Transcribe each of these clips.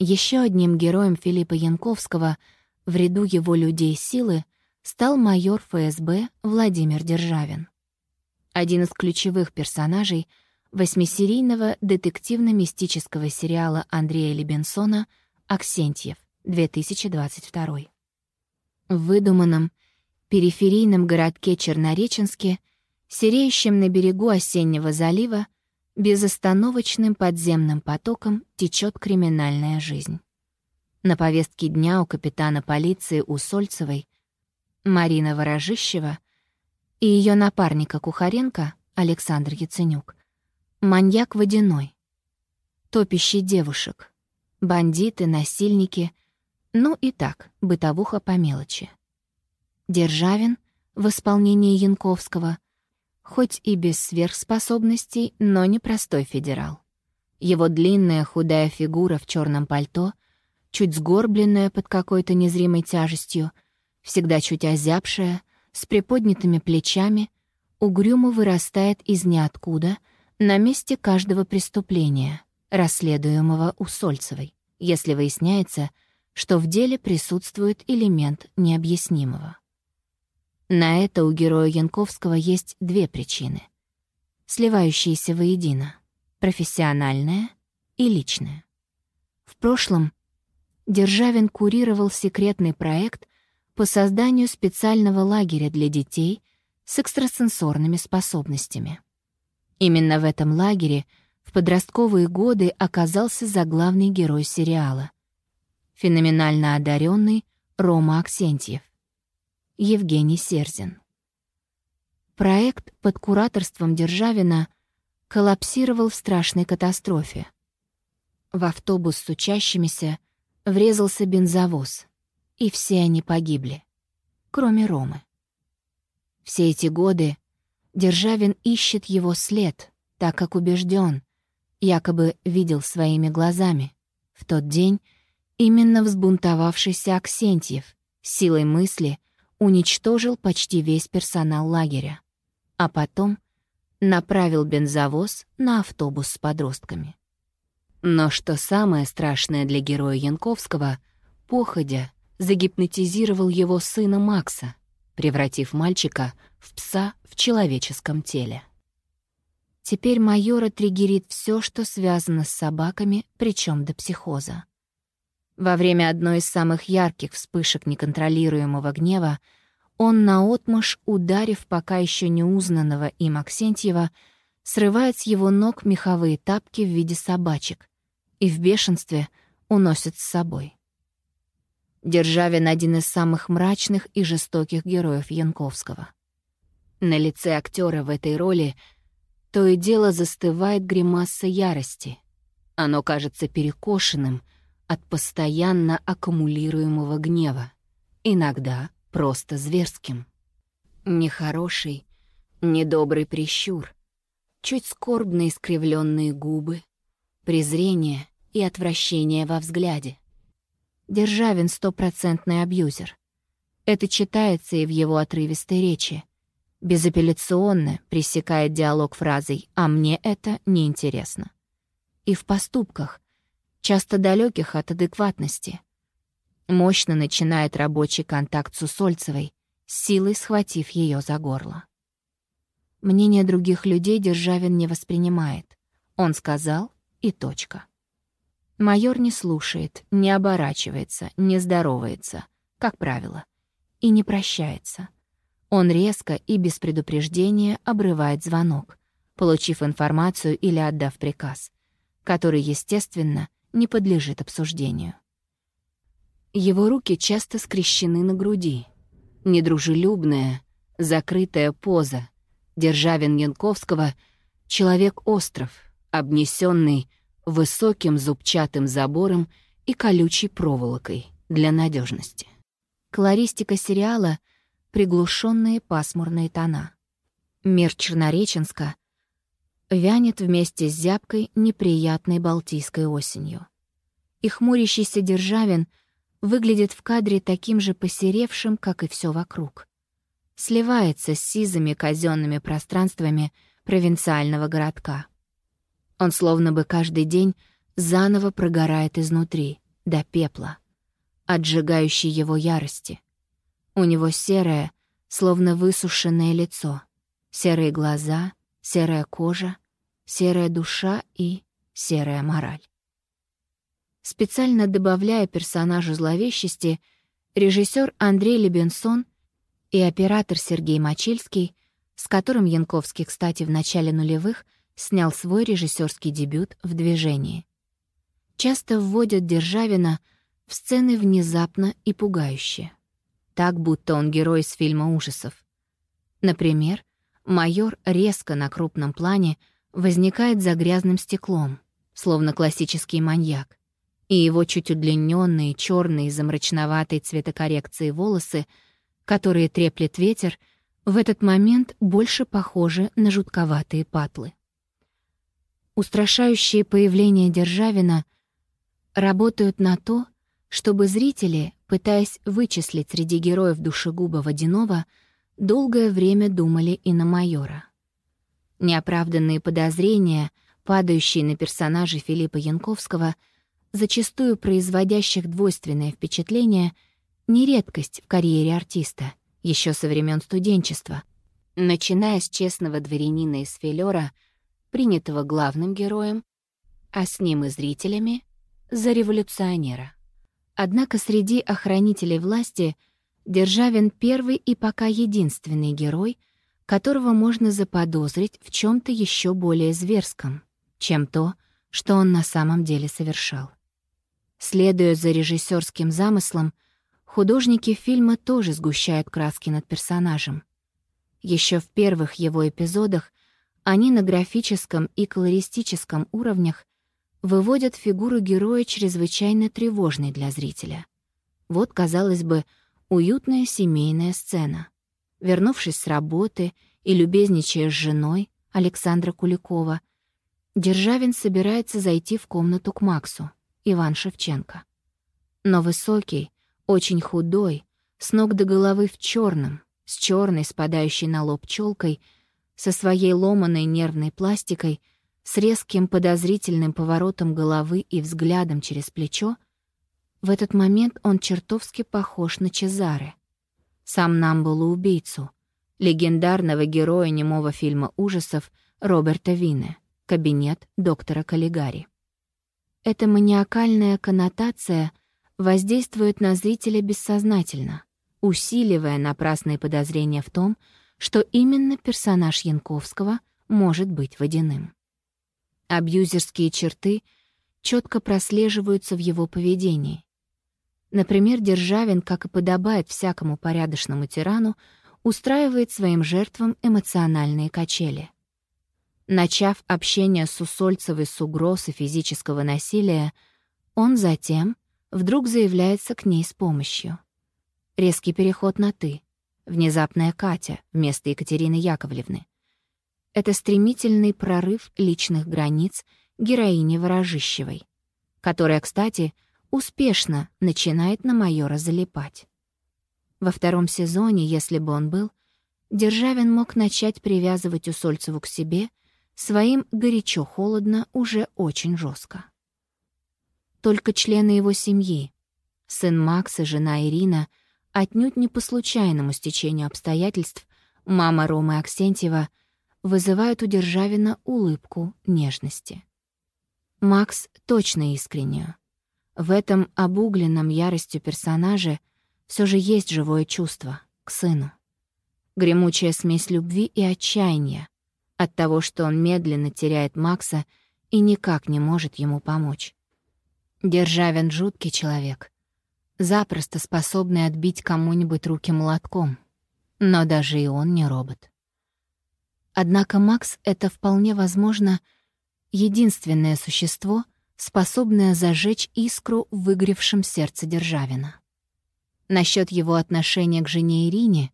Еще одним героем Филиппа Янковского в ряду его людей силы стал майор ФСБ Владимир Державин. Один из ключевых персонажей восьмисерийного детективно-мистического сериала Андрея Лебенсона «Аксентьев» 2022. В выдуманном периферийном городке Чернореченске, сереющем на берегу осеннего залива, безостановочным подземным потоком течет криминальная жизнь. На повестке дня у капитана полиции Усольцевой Марина Ворожищева и ее напарника Кухаренко Александр Яценюк. Маньяк водяной, топящий девушек, бандиты, насильники, ну и так, бытовуха по мелочи. Державин в исполнении Янковского, хоть и без сверхспособностей, но непростой федерал. Его длинная худая фигура в черном пальто, чуть сгорбленная под какой-то незримой тяжестью, всегда чуть озябшая, с приподнятыми плечами, угрюмо вырастает из ниоткуда на месте каждого преступления, расследуемого у Сольцевой, если выясняется, что в деле присутствует элемент необъяснимого. На это у героя Янковского есть две причины, сливающиеся воедино — профессиональная и личная. В прошлом Державин курировал секретный проект по созданию специального лагеря для детей с экстрасенсорными способностями. Именно в этом лагере в подростковые годы оказался заглавный герой сериала — феноменально одаренный Рома Аксентьев. Евгений Серзин. Проект под кураторством Державина коллапсировал в страшной катастрофе. В автобус с учащимися врезался бензовоз, и все они погибли, кроме Ромы. Все эти годы Державин ищет его след, так как убежден, якобы видел своими глазами, в тот день именно взбунтовавшийся Аксентьев силой мысли — уничтожил почти весь персонал лагеря, а потом направил бензовоз на автобус с подростками. Но что самое страшное для героя Янковского, походя загипнотизировал его сына Макса, превратив мальчика в пса в человеческом теле. Теперь майора триггерит все, что связано с собаками, причем до психоза. Во время одной из самых ярких вспышек неконтролируемого гнева он наотмашь, ударив пока еще не узнанного им Аксентьева, срывает с его ног меховые тапки в виде собачек и в бешенстве уносит с собой. Державин — один из самых мрачных и жестоких героев Янковского. На лице актера в этой роли то и дело застывает гримаса ярости. Оно кажется перекошенным — от постоянно аккумулируемого гнева, иногда просто зверским. Нехороший, недобрый прищур, чуть скорбно искривленные губы, презрение и отвращение во взгляде. Державин — стопроцентный абьюзер. Это читается и в его отрывистой речи. Безапелляционно пресекает диалог фразой «а мне это неинтересно». И в поступках — часто далеких от адекватности. Мощно начинает рабочий контакт с Усольцевой, силой схватив ее за горло. Мнение других людей Державин не воспринимает. Он сказал — и точка. Майор не слушает, не оборачивается, не здоровается, как правило, и не прощается. Он резко и без предупреждения обрывает звонок, получив информацию или отдав приказ, который, естественно, не подлежит обсуждению. Его руки часто скрещены на груди. Недружелюбная, закрытая поза. Державин Янковского — человек-остров, обнесенный высоким зубчатым забором и колючей проволокой для надежности. Колористика сериала — приглушенные пасмурные тона. Мир Чернореченска — вянет вместе с зябкой неприятной балтийской осенью. И хмурящийся Державин выглядит в кадре таким же посеревшим, как и все вокруг. Сливается с сизыми казенными пространствами провинциального городка. Он словно бы каждый день заново прогорает изнутри, до пепла, отжигающей его ярости. У него серое, словно высушенное лицо, серые глаза, серая кожа, серая душа и серая мораль. Специально добавляя персонажу зловещести, режиссер Андрей Лебенсон и оператор Сергей Мочильский, с которым Янковский, кстати, в начале нулевых снял свой режиссерский дебют в «Движении». Часто вводят Державина в сцены внезапно и пугающе. Так, будто он герой из фильма ужасов. Например, майор резко на крупном плане возникает за грязным стеклом, словно классический маньяк и его чуть удлиненные, черные, замрачноватой цветокоррекции волосы, которые треплет ветер, в этот момент больше похожи на жутковатые патлы. Устрашающие появления Державина работают на то, чтобы зрители, пытаясь вычислить среди героев душегуба Водянова, долгое время думали и на майора. Неоправданные подозрения, падающие на персонажа Филиппа Янковского — зачастую производящих двойственное впечатление, не редкость в карьере артиста, еще со времен студенчества, начиная с честного дворянина из Филера, принятого главным героем, а с ним и зрителями, за революционера. Однако среди охранителей власти Державин первый и пока единственный герой, которого можно заподозрить в чем то еще более зверском, чем то, что он на самом деле совершал. Следуя за режиссерским замыслом, художники фильма тоже сгущают краски над персонажем. Еще в первых его эпизодах они на графическом и колористическом уровнях выводят фигуру героя чрезвычайно тревожной для зрителя. Вот, казалось бы, уютная семейная сцена. Вернувшись с работы и любезничая с женой Александра Куликова, Державин собирается зайти в комнату к Максу. Иван Шевченко. Но высокий, очень худой, с ног до головы в черном, с черной, спадающей на лоб челкой, со своей ломаной нервной пластикой, с резким подозрительным поворотом головы и взглядом через плечо, в этот момент он чертовски похож на Чезаре. Сам Намбулу-убийцу, легендарного героя немого фильма ужасов Роберта Вине, кабинет доктора Каллигари. Эта маниакальная коннотация воздействует на зрителя бессознательно, усиливая напрасные подозрения в том, что именно персонаж Янковского может быть водяным. Абьюзерские черты четко прослеживаются в его поведении. Например, Державин, как и подобает всякому порядочному тирану, устраивает своим жертвам эмоциональные качели — Начав общение с Усольцевой с угрозой физического насилия, он затем вдруг заявляется к ней с помощью. Резкий переход на «ты», внезапная Катя вместо Екатерины Яковлевны. Это стремительный прорыв личных границ героини Ворожищевой, которая, кстати, успешно начинает на майора залипать. Во втором сезоне, если бы он был, Державин мог начать привязывать Усольцеву к себе — своим горячо-холодно уже очень жестко. Только члены его семьи, сын Макс и жена Ирина, отнюдь не по случайному стечению обстоятельств, мама Ромы Аксентьева, вызывают у Державина улыбку нежности. Макс точно искреннюю. В этом обугленном яростью персонаже все же есть живое чувство к сыну. Гремучая смесь любви и отчаяния, от того, что он медленно теряет Макса и никак не может ему помочь. Державин — жуткий человек, запросто способный отбить кому-нибудь руки молотком. Но даже и он не робот. Однако Макс — это вполне возможно единственное существо, способное зажечь искру в выгревшем сердце Державина. Насчет его отношения к жене Ирине,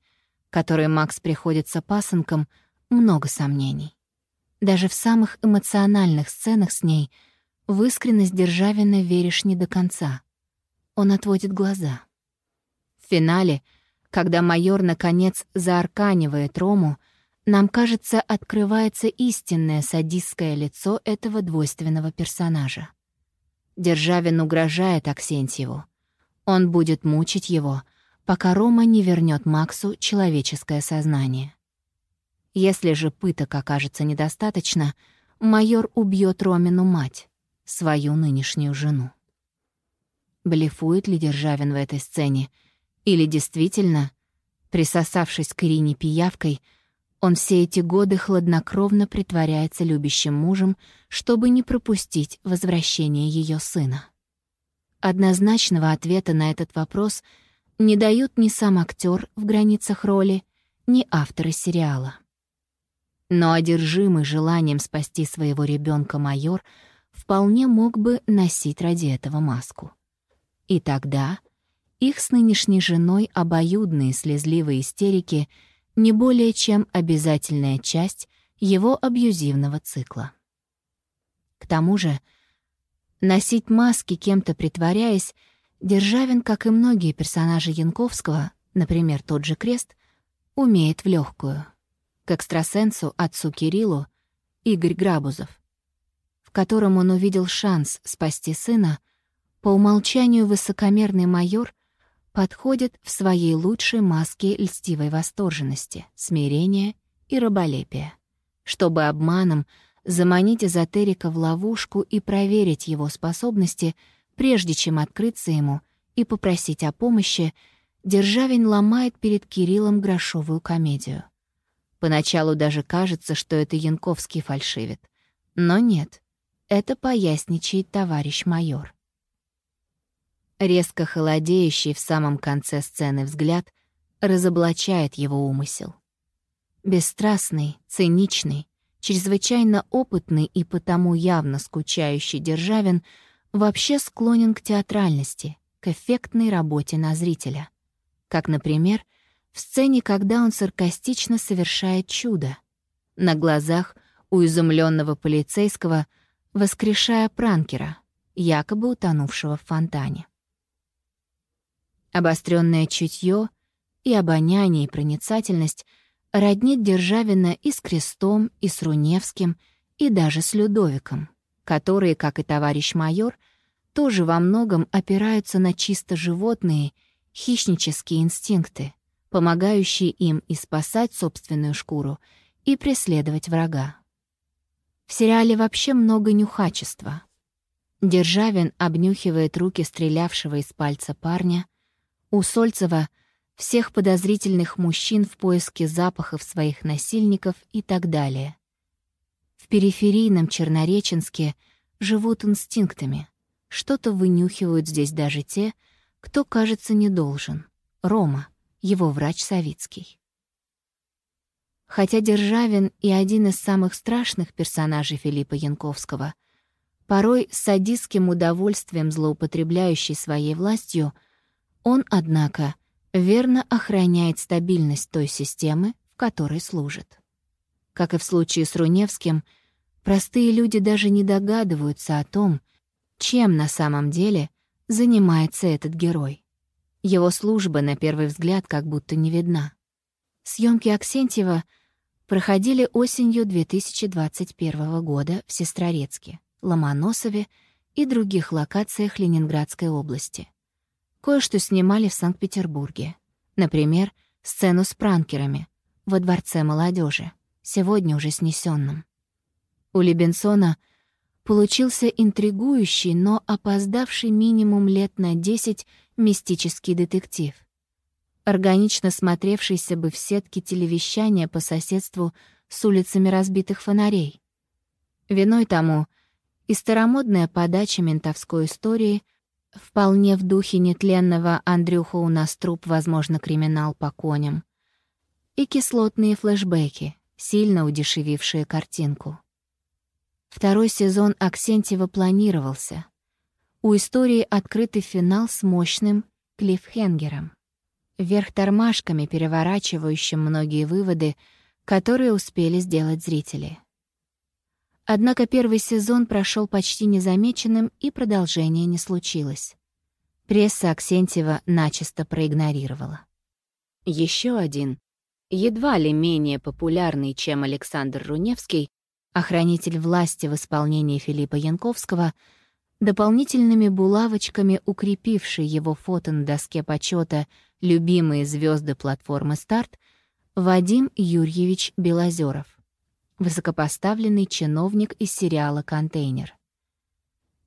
которой Макс приходится пасынком — много сомнений. Даже в самых эмоциональных сценах с ней в искренность Державина веришь не до конца. Он отводит глаза. В финале, когда майор, наконец, заарканивает Рому, нам кажется, открывается истинное садистское лицо этого двойственного персонажа. Державин угрожает Аксентьеву. Он будет мучить его, пока Рома не вернет Максу человеческое сознание. Если же пыток окажется недостаточно, майор убьет Ромину мать, свою нынешнюю жену. Блефует ли Державин в этой сцене? Или действительно, присосавшись к Ирине пиявкой, он все эти годы хладнокровно притворяется любящим мужем, чтобы не пропустить возвращение ее сына? Однозначного ответа на этот вопрос не дают ни сам актер в границах роли, ни авторы сериала. Но одержимый желанием спасти своего ребенка майор вполне мог бы носить ради этого маску. И тогда их с нынешней женой обоюдные слезливые истерики не более чем обязательная часть его абьюзивного цикла. К тому же, носить маски, кем-то притворяясь, Державин, как и многие персонажи Янковского, например, тот же Крест, умеет в легкую. К экстрасенсу, отцу Кириллу, Игорь Грабузов, в котором он увидел шанс спасти сына — по умолчанию высокомерный майор подходит в своей лучшей маске льстивой восторженности, смирения и раболепия, чтобы обманом заманить эзотерика в ловушку и проверить его способности, прежде чем открыться ему и попросить о помощи, Державин ломает перед Кириллом грошовую комедию. Поначалу даже кажется, что это Янковский фальшивит. Но нет, это поясничает товарищ майор. Резко холодеющий в самом конце сцены взгляд разоблачает его умысел. Бесстрастный, циничный, чрезвычайно опытный и потому явно скучающий Державин вообще склонен к театральности, к эффектной работе на зрителя. Как, например, в сцене, когда он саркастично совершает чудо. На глазах у изумленного полицейского, воскрешая пранкера, якобы утонувшего в фонтане. Обостренное чутье и обоняние и проницательность роднит Державина и с Крестом, и с Руневским, и даже с Людовиком, которые, как и товарищ майор, тоже во многом опираются на чисто животные, хищнические инстинкты, помогающие им и спасать собственную шкуру, и преследовать врага. В сериале вообще много нюхачества. Державин обнюхивает руки стрелявшего из пальца парня, у Сольцева всех подозрительных мужчин в поиске запахов своих насильников и так далее. В периферийном Чернореченске живут инстинктами. Что-то вынюхивают здесь даже те, кто, кажется, не должен. Рома, его врач Савицкий. Хотя Державин и один из самых страшных персонажей Филиппа Янковского, порой с садистским удовольствием злоупотребляющий своей властью — он, однако, верно охраняет стабильность той системы, в которой служит. Как и в случае с Руневским, простые люди даже не догадываются о том, чем на самом деле занимается этот герой. Его служба, на первый взгляд, как будто не видна. Съемки Аксентьева проходили осенью 2021 года в Сестрорецке, Ломоносове и других локациях Ленинградской области. Кое-что снимали в Санкт-Петербурге. Например, сцену с пранкерами во Дворце молодежи, сегодня уже снесенном. У Лебенсона получился интригующий, но опоздавший минимум лет на десять мистический детектив, органично смотревшийся бы в сетке телевещания по соседству с улицами разбитых фонарей. Виной тому и старомодная подача ментовской истории — Вполне в духе нетленного Андрюха у нас труп, возможно, криминал по коням. И кислотные флешбеки, сильно удешевившие картинку. Второй сезон Аксентьева планировался. У истории открытый финал с мощным клиффхенгером. Вверх тормашками, переворачивающим многие выводы, которые успели сделать зрители. Однако первый сезон прошел почти незамеченным, и продолжения не случилось. Пресса Аксентьева начисто проигнорировала. Еще один, едва ли менее популярный, чем Александр Руневский, охранитель власти в исполнении Филиппа Янковского, дополнительными булавочками укрепивший его фото на доске почета любимые звезды платформы «Старт» Вадим Юрьевич Белозеров, высокопоставленный чиновник из сериала «Контейнер».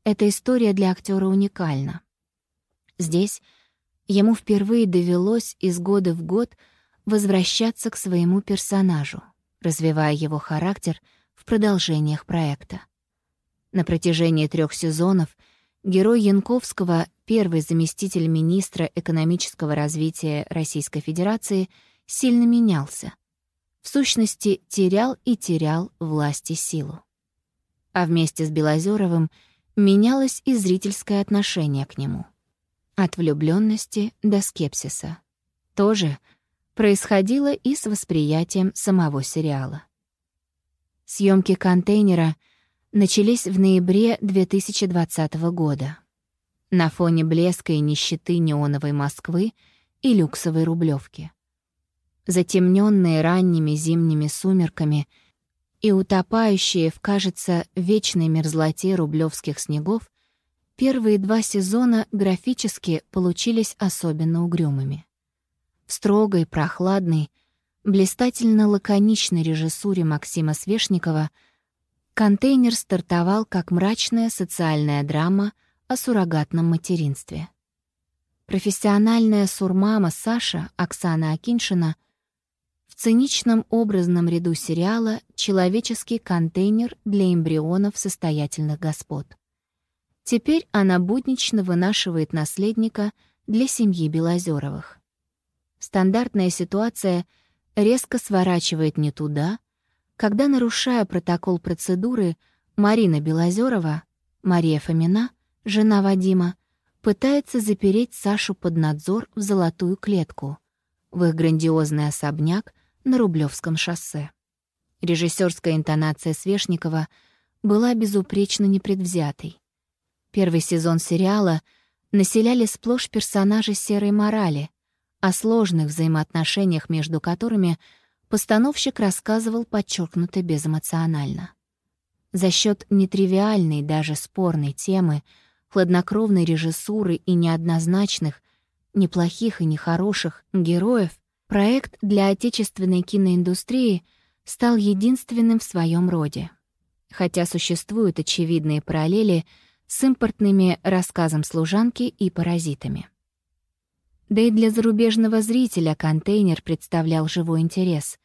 Эта история для актера уникальна. Здесь ему впервые довелось из года в год возвращаться к своему персонажу, развивая его характер в продолжениях проекта. На протяжении трех сезонов герой Янковского, первый заместитель министра экономического развития Российской Федерации, сильно менялся. Сущности, терял и терял власть и силу. А вместе с Белозеровым менялось и зрительское отношение к нему. От влюбленности до скепсиса. Тоже происходило и с восприятием самого сериала. Съемки контейнера начались в ноябре 2020 года. На фоне блеска и нищеты неоновой Москвы и люксовой Рублевки. Затемненные ранними зимними сумерками и утопающие в, кажется, вечной мерзлоте рублевских снегов, первые два сезона графически получились особенно угрюмыми. В строгой, прохладной, блистательно-лаконичной режиссуре Максима Свешникова контейнер стартовал как мрачная социальная драма о суррогатном материнстве. Профессиональная сурмама Саша, Оксана Акиншина, циничном образном ряду сериала «Человеческий контейнер для эмбрионов состоятельных господ». Теперь она буднично вынашивает наследника для семьи Белозеровых. Стандартная ситуация — резко сворачивает не туда, когда, нарушая протокол процедуры, Марина Белозерова, Мария Фомина, жена Вадима, пытается запереть Сашу под надзор в золотую клетку, в их грандиозный особняк на Рублевском шоссе. Режиссерская интонация Свешникова была безупречно непредвзятой. Первый сезон сериала населяли сплошь персонажи серой морали, о сложных взаимоотношениях между которыми постановщик рассказывал подчеркнуто безэмоционально. За счет нетривиальной, даже спорной темы, хладнокровной режиссуры и неоднозначных, неплохих и нехороших героев, проект для отечественной киноиндустрии стал единственным в своем роде. Хотя существуют очевидные параллели с импортными рассказом служанки и паразитами. Да и для зарубежного зрителя контейнер представлял живой интерес.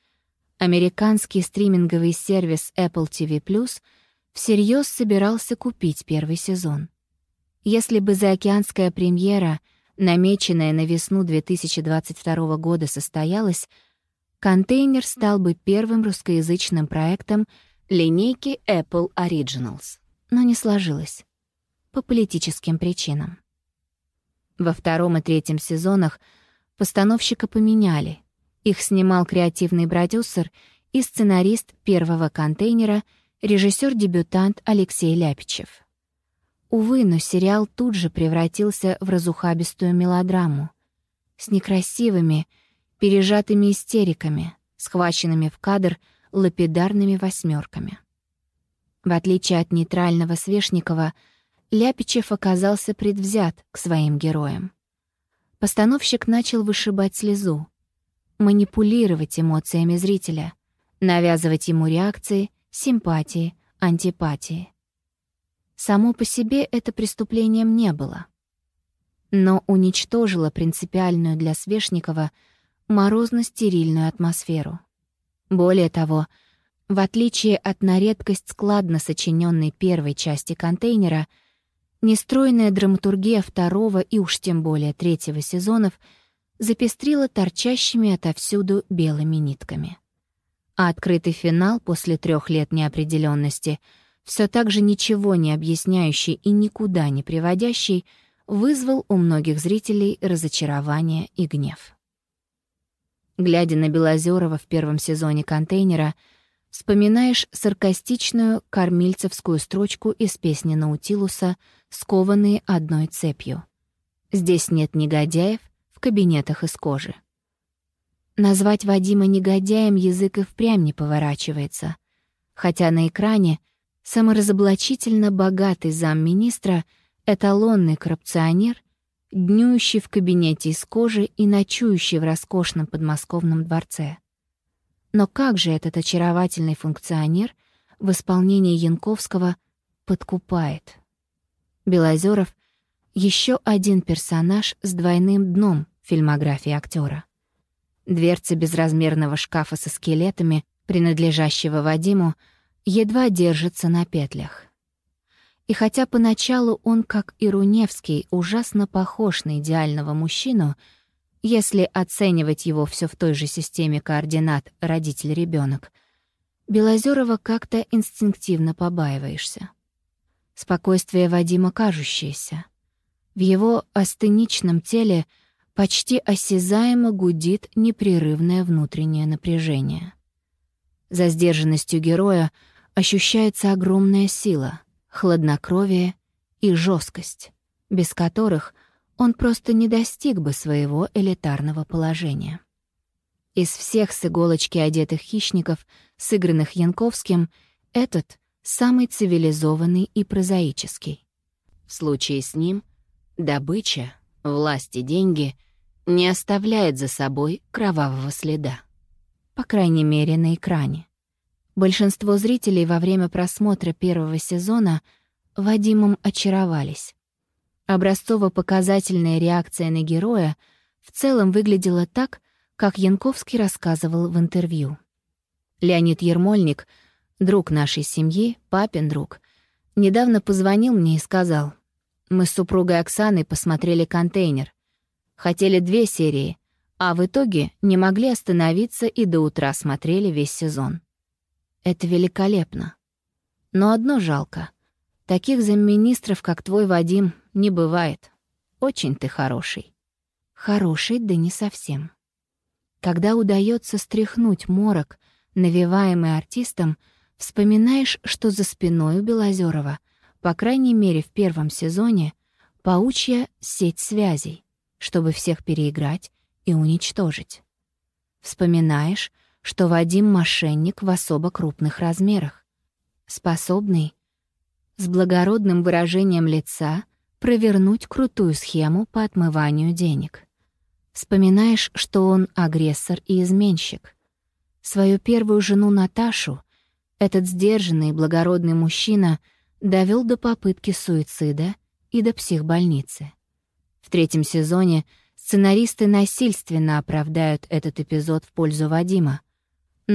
Американский стриминговый сервис Apple TV Plus всерьез собирался купить первый сезон. Если бы заокеанская премьера, намеченная на весну 2022 года, состоялась, контейнер стал бы первым русскоязычным проектом линейки Apple Originals. Но не сложилось. По политическим причинам. Во втором и третьем сезонах постановщика поменяли. Их снимал креативный продюсер и сценарист первого контейнера, режиссер-дебютант Алексей Ляпичев. Увы, но сериал тут же превратился в разухабистую мелодраму с некрасивыми, пережатыми истериками, схваченными в кадр лапидарными восьмерками. В отличие от нейтрального Свешникова, Ляпичев оказался предвзят к своим героям. Постановщик начал вышибать слезу, манипулировать эмоциями зрителя, навязывать ему реакции, симпатии, антипатии. Само по себе это преступлением не было. Но уничтожило принципиальную для Свешникова морозно-стерильную атмосферу. Более того, в отличие от на редкость складно сочиненной первой части контейнера — Нестройная драматургия второго и уж тем более третьего сезонов запестрила торчащими отовсюду белыми нитками. А открытый финал после трех лет неопределенности, все так же ничего не объясняющий и никуда не приводящий, вызвал у многих зрителей разочарование и гнев. Глядя на Белозерова в первом сезоне «Контейнера», вспоминаешь саркастичную кормильцевскую строчку из песни Наутилуса «Скованные одной цепью». «Здесь нет негодяев в кабинетах из кожи». Назвать Вадима негодяем язык и впрямь не поворачивается, хотя на экране саморазоблачительно богатый замминистра эталонный коррупционер, днюющий в кабинете из кожи и ночующий в роскошном подмосковном дворце. Но как же этот очаровательный функционер в исполнении Янковского подкупает? Белозеров — еще один персонаж с двойным дном фильмографии актера. Дверца безразмерного шкафа со скелетами, принадлежащего Вадиму, едва держится на петлях. И хотя поначалу он, как и Руневский, ужасно похож на идеального мужчину, если оценивать его все в той же системе координат родитель ребенок, Белозерова как-то инстинктивно побаиваешься. Спокойствие Вадима кажущееся. В его астеничном теле — почти осязаемо гудит непрерывное внутреннее напряжение. За сдержанностью героя ощущается огромная сила, хладнокровие и жесткость, без которых он просто не достиг бы своего элитарного положения. Из всех с иголочки одетых хищников, сыгранных Янковским, этот — самый цивилизованный и прозаический. В случае с ним — добыча власть и деньги не оставляет за собой кровавого следа. По крайней мере, на экране. Большинство зрителей во время просмотра первого сезона Вадимом очаровались. Образцово-показательная реакция на героя в целом выглядела так, как Янковский рассказывал в интервью. Леонид Ермольник, друг нашей семьи, папин друг, недавно позвонил мне и сказал — мы с супругой Оксаной посмотрели «Контейнер». Хотели две серии, а в итоге не могли остановиться и до утра смотрели весь сезон. Это великолепно. Но одно жалко. Таких замминистров, как твой Вадим, не бывает. Очень ты хороший. Хороший, да не совсем. Когда удается стряхнуть морок, навеваемый артистом, вспоминаешь, что за спиной у Белозерова — по крайней мере в первом сезоне, паучья сеть связей, чтобы всех переиграть и уничтожить. Вспоминаешь, что Вадим — мошенник в особо крупных размерах, способный с благородным выражением лица провернуть крутую схему по отмыванию денег. Вспоминаешь, что он агрессор и изменщик. Свою первую жену Наташу этот сдержанный благородный мужчина — довел до попытки суицида и до психбольницы. В третьем сезоне сценаристы насильственно оправдают этот эпизод в пользу Вадима,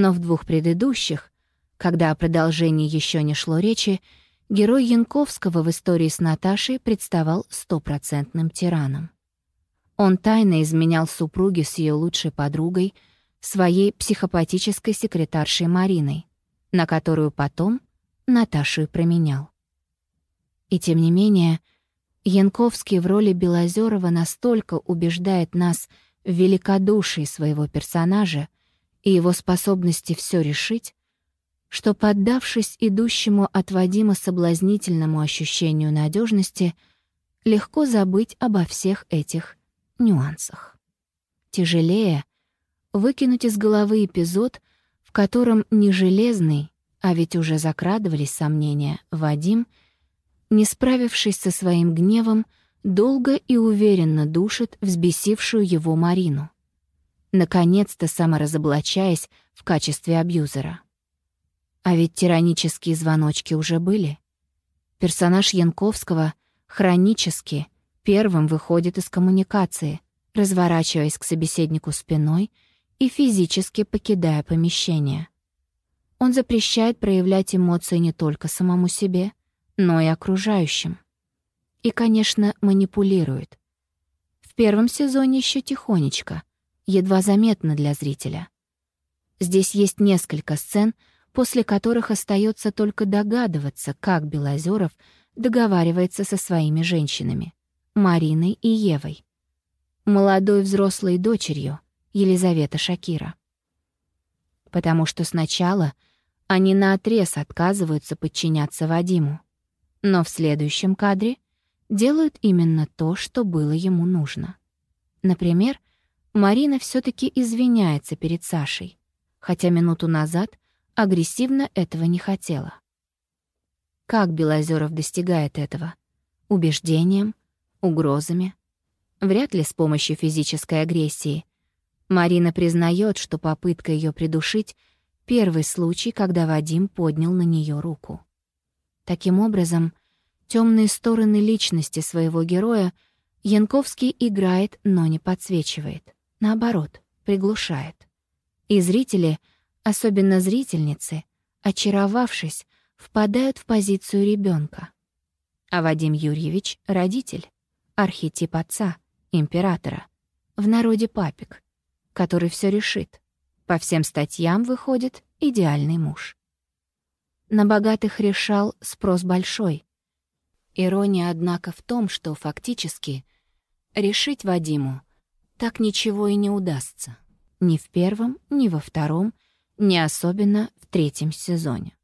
но в двух предыдущих, когда о продолжении еще не шло речи, герой Янковского в истории с Наташей представал стопроцентным тираном. Он тайно изменял супруге с ее лучшей подругой, своей психопатической секретаршей Мариной, на которую потом Наташу и променял. И тем не менее, Янковский в роли Белозерова настолько убеждает нас в великодушии своего персонажа и его способности все решить, что, поддавшись идущему от Вадима соблазнительному ощущению надежности, легко забыть обо всех этих нюансах. Тяжелее выкинуть из головы эпизод, в котором не железный, а ведь уже закрадывались сомнения, Вадим — не справившись со своим гневом, долго и уверенно душит взбесившую его Марину. Наконец-то саморазоблачаясь в качестве абьюзера. А ведь тиранические звоночки уже были. Персонаж Янковского хронически первым выходит из коммуникации, разворачиваясь к собеседнику спиной и физически покидая помещение. Он запрещает проявлять эмоции не только самому себе, но и окружающим. И, конечно, манипулирует. В первом сезоне еще тихонечко, едва заметно для зрителя. Здесь есть несколько сцен, после которых остается только догадываться, как Белозеров договаривается со своими женщинами, Мариной и Евой, молодой взрослой дочерью Елизавета Шакира. Потому что сначала они наотрез отказываются подчиняться Вадиму но в следующем кадре делают именно то, что было ему нужно. Например, Марина все таки извиняется перед Сашей, хотя минуту назад агрессивно этого не хотела. Как Белозеров достигает этого? убеждением, угрозами. Вряд ли с помощью физической агрессии. Марина признает, что попытка ее придушить — первый случай, когда Вадим поднял на нее руку. Таким образом, темные стороны личности своего героя Янковский играет, но не подсвечивает. Наоборот, приглушает. И зрители, особенно зрительницы, очаровавшись, впадают в позицию ребенка. А Вадим Юрьевич — родитель, архетип отца, императора, в народе папик, который все решит. По всем статьям выходит идеальный муж. На богатых решал спрос большой. Ирония, однако, в том, что фактически решить Вадиму так ничего и не удастся. Ни в первом, ни во втором, ни особенно в третьем сезоне.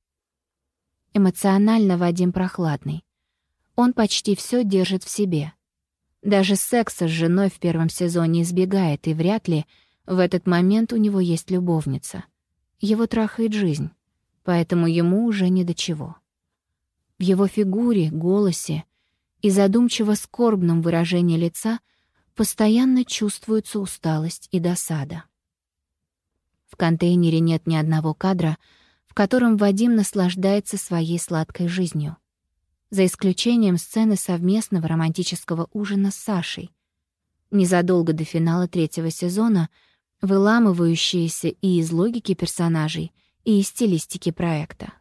Эмоционально Вадим прохладный. Он почти все держит в себе. Даже секса с женой в первом сезоне избегает, и вряд ли в этот момент у него есть любовница. Его трахает жизнь, поэтому ему уже не до чего. В его фигуре, голосе и задумчиво-скорбном выражении лица постоянно чувствуется усталость и досада. В контейнере нет ни одного кадра, в котором Вадим наслаждается своей сладкой жизнью. За исключением сцены совместного романтического ужина с Сашей. Незадолго до финала третьего сезона, выламывающиеся и из логики персонажей, и из стилистики проекта.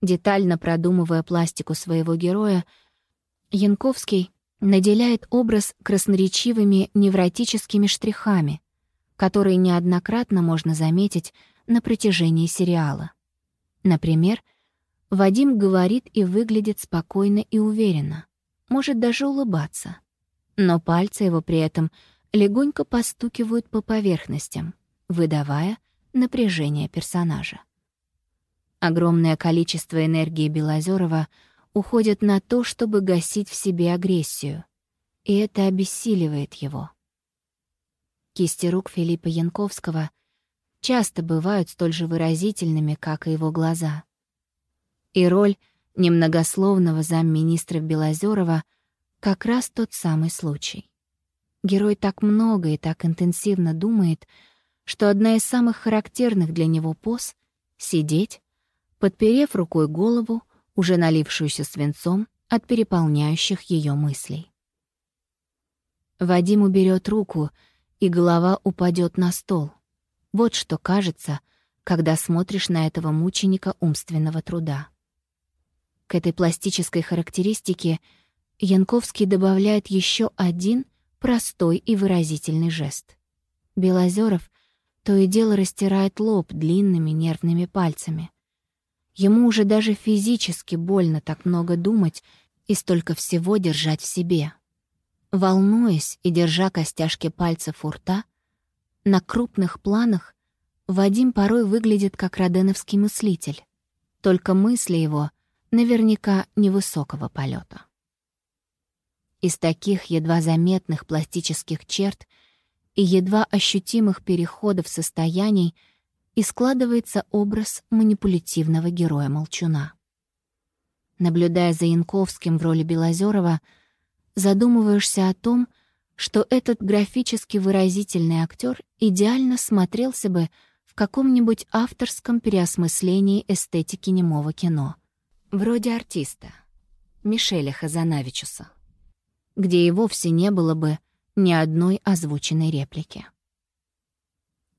Детально продумывая пластику своего героя, Янковский наделяет образ красноречивыми невротическими штрихами, которые неоднократно можно заметить на протяжении сериала. Например, Вадим говорит и выглядит спокойно и уверенно, может даже улыбаться. Но пальцы его при этом легонько постукивают по поверхностям, выдавая напряжение персонажа. Огромное количество энергии Белозерова уходит на то, чтобы гасить в себе агрессию, и это обессиливает его. Кисти рук Филиппа Янковского часто бывают столь же выразительными, как и его глаза. И роль немногословного замминистра Белозерова как раз тот самый случай. Герой так много и так интенсивно думает, что одна из самых характерных для него поз — сидеть, подперев рукой голову, уже налившуюся свинцом от переполняющих ее мыслей. Вадим уберет руку — и голова упадет на стол. Вот что кажется, когда смотришь на этого мученика умственного труда. К этой пластической характеристике Янковский добавляет еще один простой и выразительный жест. Белозеров то и дело растирает лоб длинными нервными пальцами. Ему уже даже физически больно так много думать и столько всего держать в себе. Волнуясь и держа костяшки пальцев у рта, на крупных планах Вадим порой выглядит как роденовский мыслитель, только мысли его наверняка невысокого полета. Из таких едва заметных пластических черт и едва ощутимых переходов состояний и складывается образ манипулятивного героя-молчуна. Наблюдая за Янковским в роли Белозерова, задумываешься о том, что этот графически выразительный актер идеально смотрелся бы в каком-нибудь авторском переосмыслении эстетики немого кино, вроде артиста Мишеля Хазанавичуса, где и вовсе не было бы ни одной озвученной реплики.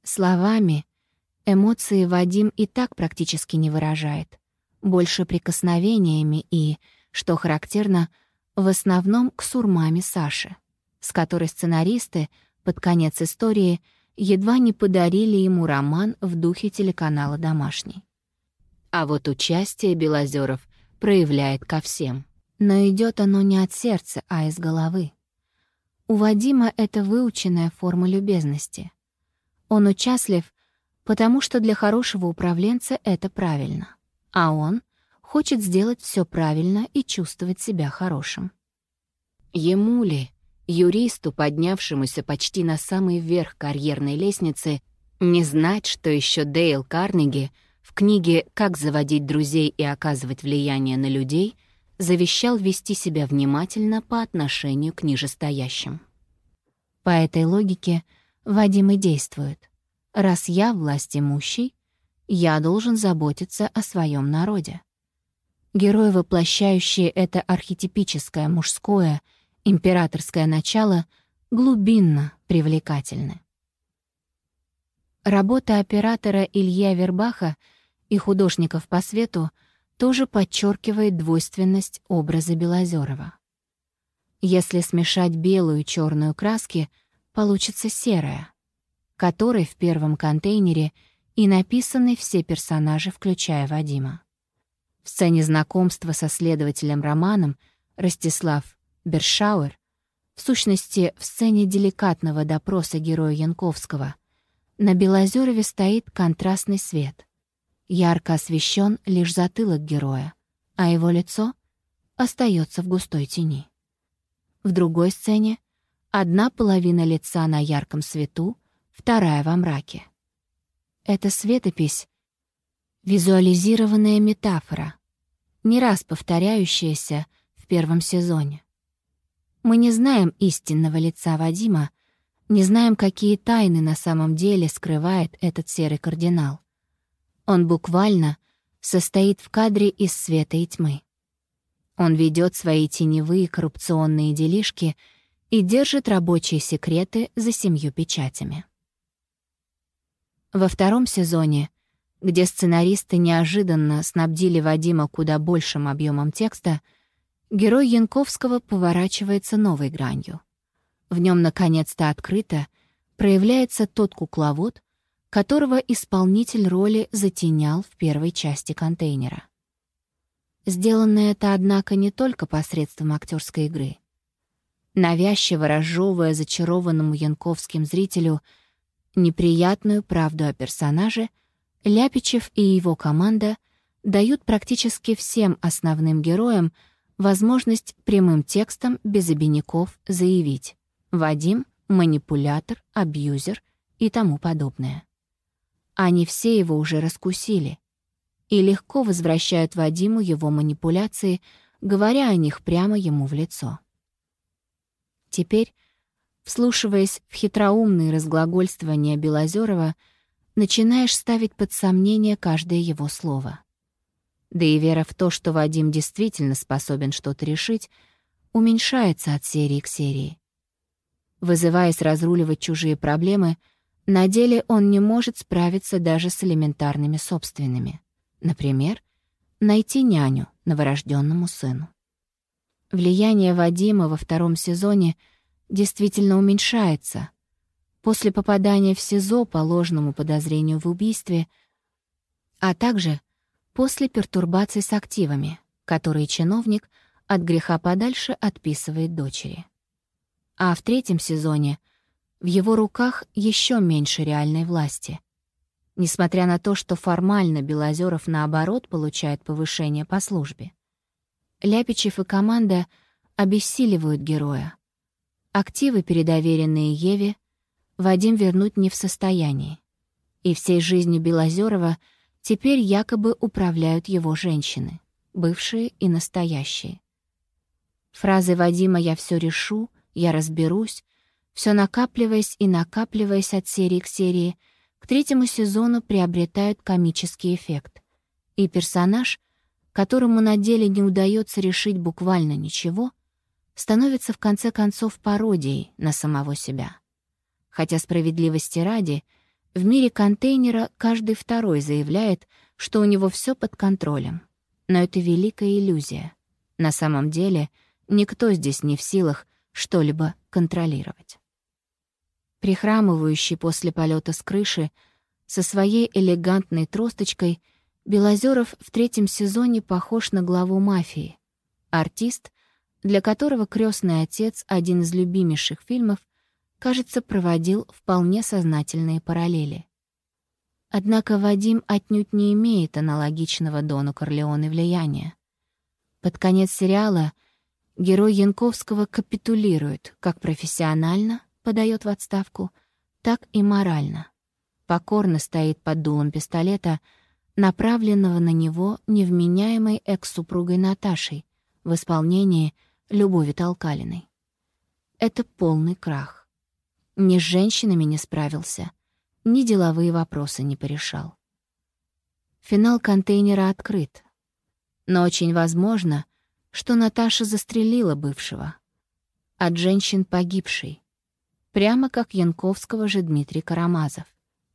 Словами эмоции Вадим и так практически не выражает, больше прикосновениями и, что характерно, в основном к сурмаме Саши, с которой сценаристы под конец истории едва не подарили ему роман в духе телеканала «Домашний». А вот участие Белозеров проявляет ко всем. Но идет оно не от сердца, а из головы. У Вадима это выученная форма любезности. Он участлив, потому что для хорошего управленца это правильно. А он — хочет сделать все правильно и чувствовать себя хорошим. Ему ли, юристу, поднявшемуся почти на самый верх карьерной лестницы, не знать, что еще Дейл Карнеги в книге «Как заводить друзей и оказывать влияние на людей» завещал вести себя внимательно по отношению к нижестоящим. По этой логике Вадим и действует. Раз я власть имущий, я должен заботиться о своем народе. Герои, воплощающие это архетипическое мужское, императорское начало, глубинно привлекательны. Работа оператора Илья Вербаха и художников по свету тоже подчеркивает двойственность образа Белозерова. Если смешать белую и черную краски, получится серая, которой в первом контейнере и написаны все персонажи, включая Вадима. В сцене знакомства со следователем Романом Ростислав Бершауэр, в сущности, в сцене деликатного допроса героя Янковского, на Белозерове стоит контрастный свет. Ярко освещен лишь затылок героя, а его лицо остается в густой тени. В другой сцене одна половина лица на ярком свету, вторая во мраке. Это светопись — визуализированная метафора, не раз повторяющаяся в первом сезоне. Мы не знаем истинного лица Вадима, не знаем, какие тайны на самом деле скрывает этот серый кардинал. Он буквально состоит в кадре из света и тьмы. Он ведет свои теневые коррупционные делишки и держит рабочие секреты за семью печатями. Во втором сезоне, где сценаристы неожиданно снабдили Вадима куда большим объемом текста, герой Янковского поворачивается новой гранью. В нем наконец-то открыто проявляется тот кукловод, которого исполнитель роли затенял в первой части контейнера. Сделано это, однако, не только посредством актерской игры. Навязчиво разжевывая зачарованному янковским зрителю неприятную правду о персонаже, Ляпичев и его команда дают практически всем основным героям возможность прямым текстом без обиняков заявить «Вадим — манипулятор, абьюзер» и тому подобное. Они все его уже раскусили, и легко возвращают Вадиму его манипуляции, говоря о них прямо ему в лицо. Теперь, вслушиваясь в хитроумные разглагольствования Белозерова, начинаешь ставить под сомнение каждое его слово. Да и вера в то, что Вадим действительно способен что-то решить, уменьшается от серии к серии. Вызываясь разруливать чужие проблемы, на деле он не может справиться даже с элементарными собственными. Например, найти няню новорожденному сыну. Влияние Вадима во втором сезоне действительно уменьшается. После попадания в СИЗО по ложному подозрению в убийстве, а также после пертурбаций с активами, которые чиновник от греха подальше отписывает дочери. А в третьем сезоне в его руках еще меньше реальной власти — несмотря на то, что формально Белозеров наоборот получает повышение по службе. Ляпичев и команда обессиливают героя. Активы, передоверенные Еве, Вадим вернуть не в состоянии. И всей жизнью Белозерова теперь якобы управляют его женщины, бывшие и настоящие. Фразы Вадима «я все решу», «я разберусь», все накапливаясь и накапливаясь от серии к серии — к третьему сезону приобретают комический эффект. И персонаж, которому на деле не удается решить буквально ничего, становится в конце концов пародией на самого себя. Хотя справедливости ради, в мире контейнера каждый второй заявляет, что у него все под контролем. Но это великая иллюзия. На самом деле никто здесь не в силах что-либо контролировать прихрамывающий после полета с крыши, со своей элегантной тросточкой, Белозеров в третьем сезоне похож на главу мафии. Артист, для которого крестный отец, один из любимейших фильмов, кажется, проводил вполне сознательные параллели. Однако Вадим отнюдь не имеет аналогичного Дону Корлеоне влияния. Под конец сериала герой Янковского капитулирует как профессионально, подает в отставку, так и морально. Покорно стоит под дулом пистолета, направленного на него невменяемой экс-супругой Наташей, в исполнении Любови Толкалиной. Это полный крах. Ни с женщинами не справился, ни деловые вопросы не порешал. Финал контейнера открыт. Но очень возможно, что Наташа застрелила бывшего. От женщин погибшей. Прямо как Янковского же Дмитрий Карамазов,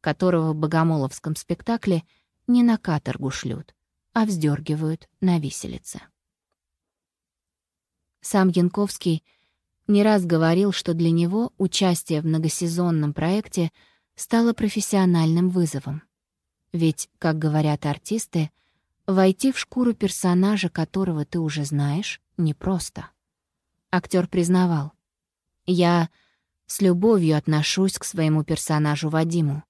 которого в богомоловском спектакле не на каторгу шлют, а вздергивают на виселице. Сам Янковский не раз говорил, что для него участие в многосезонном проекте стало профессиональным вызовом. Ведь, как говорят артисты, войти в шкуру персонажа, которого ты уже знаешь, непросто. Актер признавал, «Я с любовью отношусь к своему персонажу Вадиму.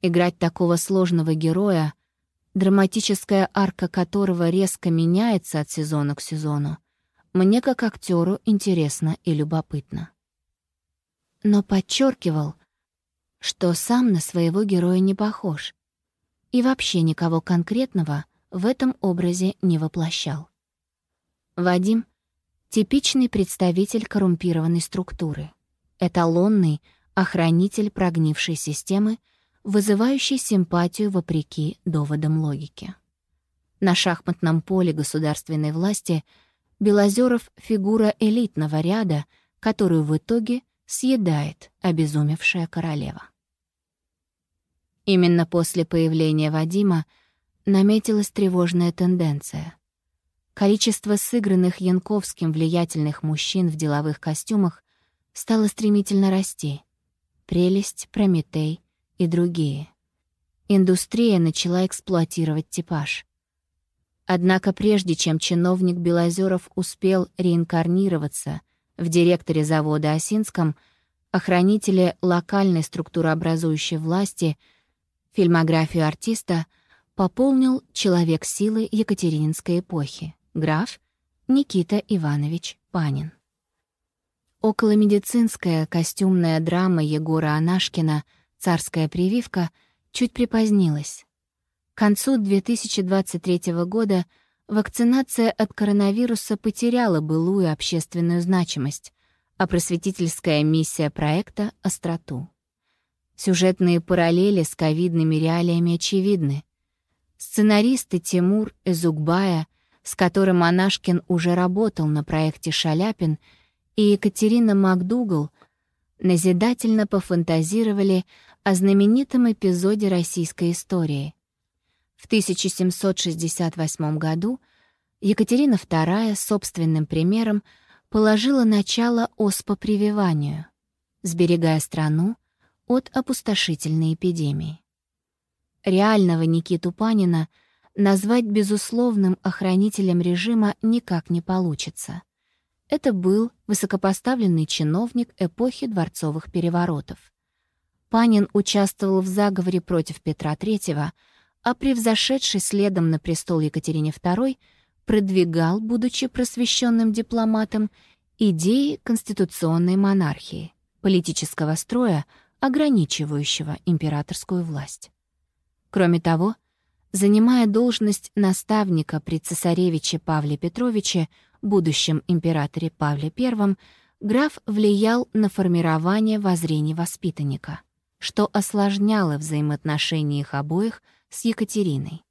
Играть такого сложного героя, драматическая арка которого резко меняется от сезона к сезону, мне как актеру интересно и любопытно. Но подчеркивал, что сам на своего героя не похож и вообще никого конкретного в этом образе не воплощал. Вадим — типичный представитель коррумпированной структуры, эталонный охранитель прогнившей системы, вызывающий симпатию вопреки доводам логики. На шахматном поле государственной власти — Белозеров — фигура элитного ряда, которую в итоге съедает обезумевшая королева. Именно после появления Вадима наметилась тревожная тенденция. Количество сыгранных Янковским влиятельных мужчин в деловых костюмах стало стремительно расти. «Прелесть», «Прометей» и другие. Индустрия начала эксплуатировать типаж. Однако прежде чем чиновник Белозеров успел реинкарнироваться в директоре завода «Осинском», охранители локальной структурообразующей власти, фильмографию артиста пополнил человек силы Екатерининской эпохи, граф Никита Иванович Панин. Околомедицинская костюмная драма Егора Анашкина «Царская прививка» чуть припозднилась. К концу 2023 года вакцинация от коронавируса потеряла былую общественную значимость, а просветительская миссия проекта — остроту. Сюжетные параллели с ковидными реалиями очевидны. Сценаристы Тимур Эзукбая, с которым Анашкин уже работал на проекте «Шаляпин», и Екатерина МакДугал назидательно пофантазировали о знаменитом эпизоде российской истории — в 1768 году Екатерина II собственным примером положила начало оспопрививанию, сберегая страну от опустошительной эпидемии. Реального Никиту Панина назвать безусловным охранителем режима никак не получится. Это был высокопоставленный чиновник эпохи дворцовых переворотов. Панин участвовал в заговоре против Петра III, а превзошедший следом на престол Екатерине II продвигал, будучи просвещенным дипломатом, идеи конституционной монархии, политического строя, ограничивающего императорскую власть. Кроме того, занимая должность наставника при цесаревиче Павле Петровиче, будущем императоре Павле I, граф влиял на формирование воззрений воспитанника, что осложняло взаимоотношения их обоих – с Екатериной.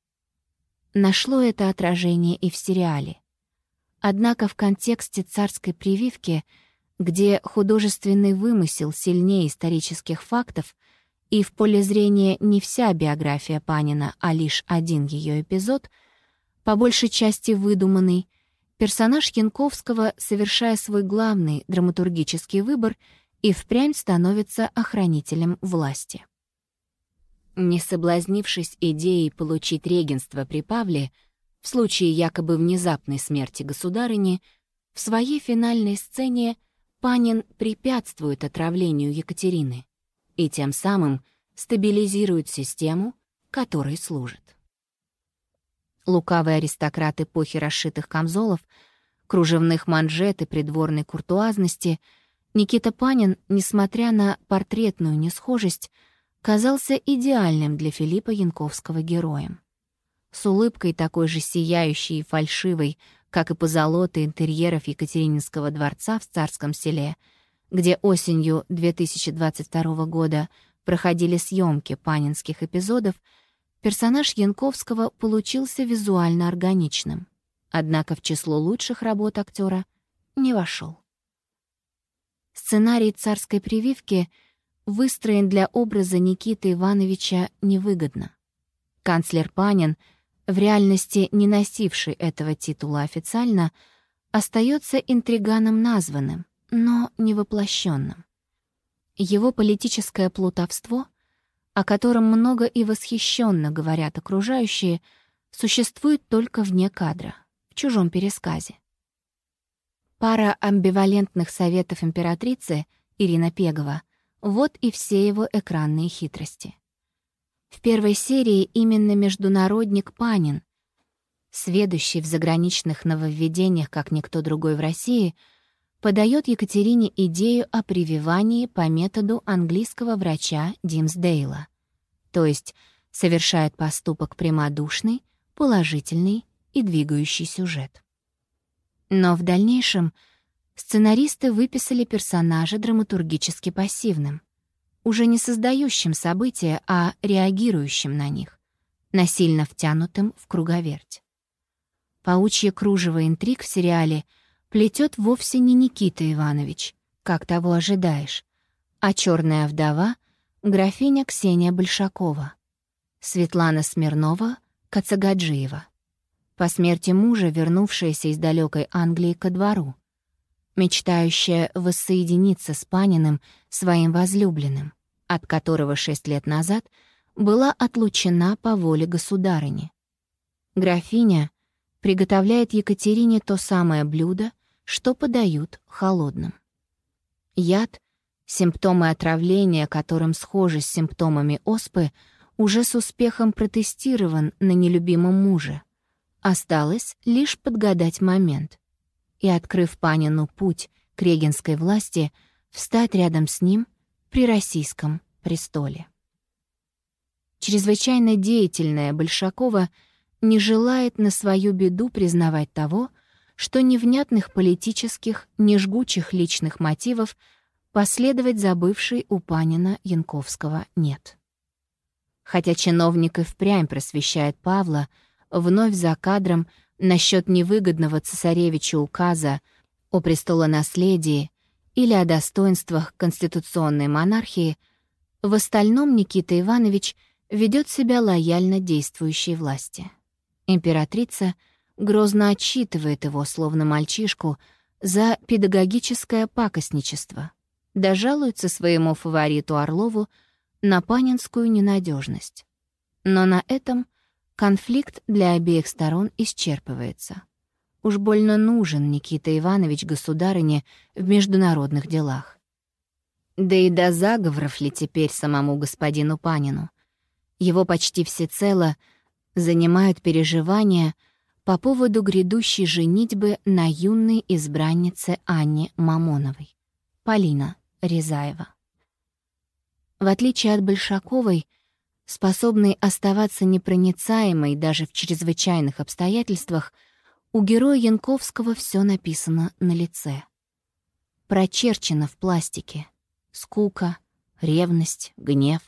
Нашло это отражение и в сериале. Однако в контексте царской прививки, где художественный вымысел сильнее исторических фактов, и в поле зрения не вся биография Панина, а лишь один ее эпизод, по большей части выдуманный, персонаж Янковского, совершая свой главный драматургический выбор, и впрямь становится охранителем власти. Не соблазнившись идеей получить регенство при Павле, в случае якобы внезапной смерти государыни, в своей финальной сцене Панин препятствует отравлению Екатерины и тем самым стабилизирует систему, которой служит. Лукавый аристократ эпохи расшитых камзолов, кружевных манжет и придворной куртуазности, Никита Панин, несмотря на портретную несхожесть, казался идеальным для Филиппа Янковского героем. С улыбкой такой же сияющей и фальшивой, как и позолота интерьеров Екатерининского дворца в Царском селе, где осенью 2022 года проходили съемки панинских эпизодов, персонаж Янковского получился визуально органичным, однако в число лучших работ актера не вошел. Сценарий царской прививки выстроен для образа Никиты Ивановича невыгодно. Канцлер Панин, в реальности не носивший этого титула официально, остается интриганом названным, но не. Его политическое плутовство, о котором много и восхищенно говорят окружающие, существует только вне кадра, в чужом пересказе. Пара амбивалентных советов императрицы, Ирина Пегова, вот и все его экранные хитрости. В первой серии именно международник Панин, сведущий в заграничных нововведениях, как никто другой в России, подает Екатерине идею о прививании по методу английского врача Димсдейла, то есть совершает поступок прямодушный, положительный и двигающий сюжет. Но в дальнейшем сценаристы выписали персонажа драматургически пассивным, уже не создающим события, а реагирующим на них, насильно втянутым в круговерть. Паучье кружево интриг в сериале плетет вовсе не Никита Иванович, как того ожидаешь, а черная вдова — графиня Ксения Большакова, Светлана Смирнова — Кацагаджиева по смерти мужа, вернувшаяся из далекой Англии ко двору, мечтающая воссоединиться с Паниным, своим возлюбленным, от которого шесть лет назад была отлучена по воле государыни. Графиня приготовляет Екатерине то самое блюдо, что подают холодным. Яд — симптомы отравления, которым схожи с симптомами оспы, уже с успехом протестирован на нелюбимом муже — Осталось лишь подгадать момент. И, открыв Панину путь к регенской власти, встать рядом с ним при российском престоле. Чрезвычайно деятельная Большакова не желает на свою беду признавать того, что невнятных политических, не жгучих личных мотивов последовать за бывшей у Панина Янковского нет. Хотя чиновник и впрямь просвещает Павла — вновь за кадром насчет невыгодного цесаревичу указа о престолонаследии или о достоинствах конституционной монархии, в остальном Никита Иванович ведет себя лояльно действующей власти. Императрица грозно отчитывает его, словно мальчишку, за педагогическое пакостничество, да жалуется своему фавориту Орлову на панинскую ненадежность. Но на этом — Конфликт для обеих сторон исчерпывается. Уж больно нужен Никита Иванович государыне в международных делах. Да и до заговоров ли теперь самому господину Панину? Его почти всецело занимают переживания по поводу грядущей женитьбы на юной избраннице Анне Мамоновой, Полина Резаева. В отличие от Большаковой, способный оставаться непроницаемой даже в чрезвычайных обстоятельствах, у героя Янковского все написано на лице. Прочерчено в пластике. Скука, ревность, гнев,